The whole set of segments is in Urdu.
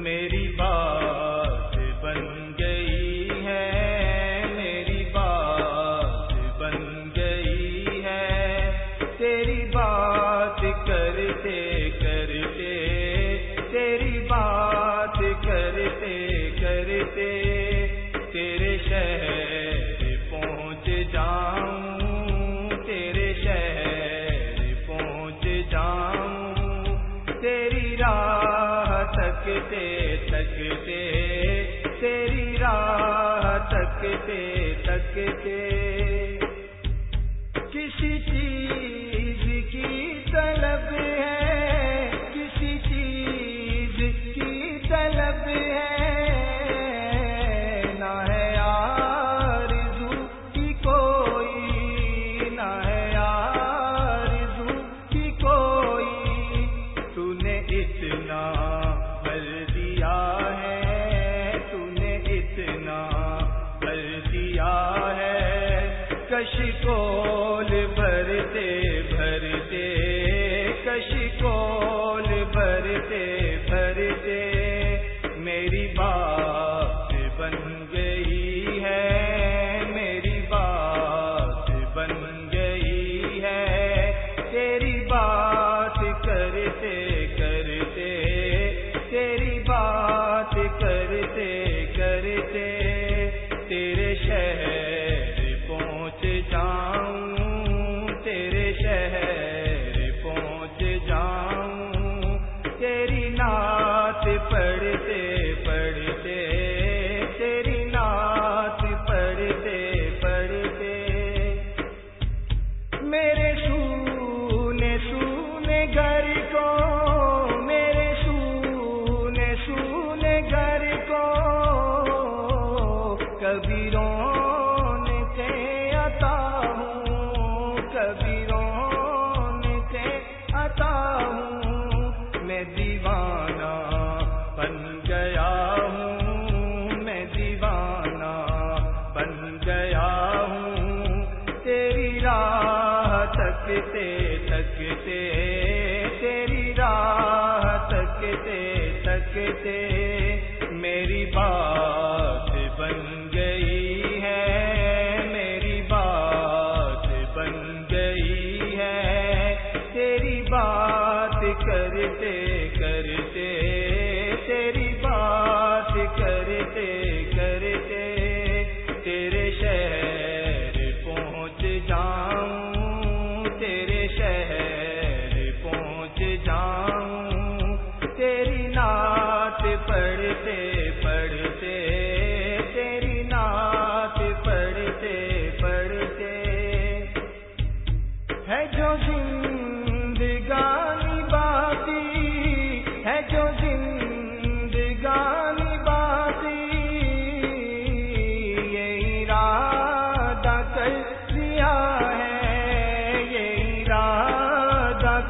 میری بات بن گئی ہے، میری بات بن گئی ہے۔ تیری بات کرتے کرتے، تیری بات کرتے کرتے تکتے تکتے تیری راہ تکتے تکتے۔ کسی چیز بھرتے بھرتے کش کول بھرتے بھرتے۔ پڑھتے پڑھتے تکتے تکتے تیری راہ تکتے تکتے میری بات بن گئی ہے، میری بات بن گئی ہے، تیری بات کرتے کرتے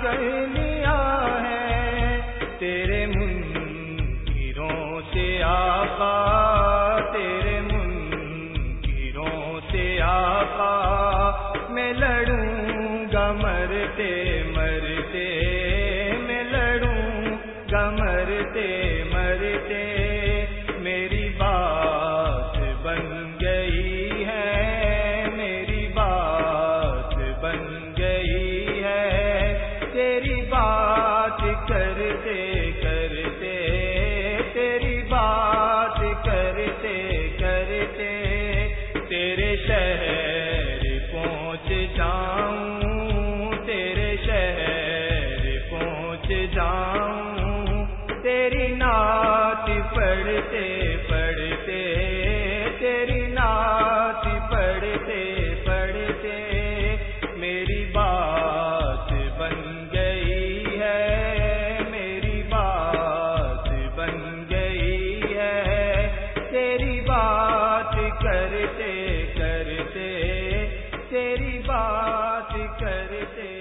کر لیا ہے تیرے منکروں سے آقا، تیرے منکروں سے آقا، میں لڑوں گا، مرتے مرتے، میں لڑوں گا، مرتے مرتے بات کرتے کرتے تیرے شہر پہنچ جاؤں تیرے شہر پہنچ جاؤں تیری نعت پڑھتے کرتے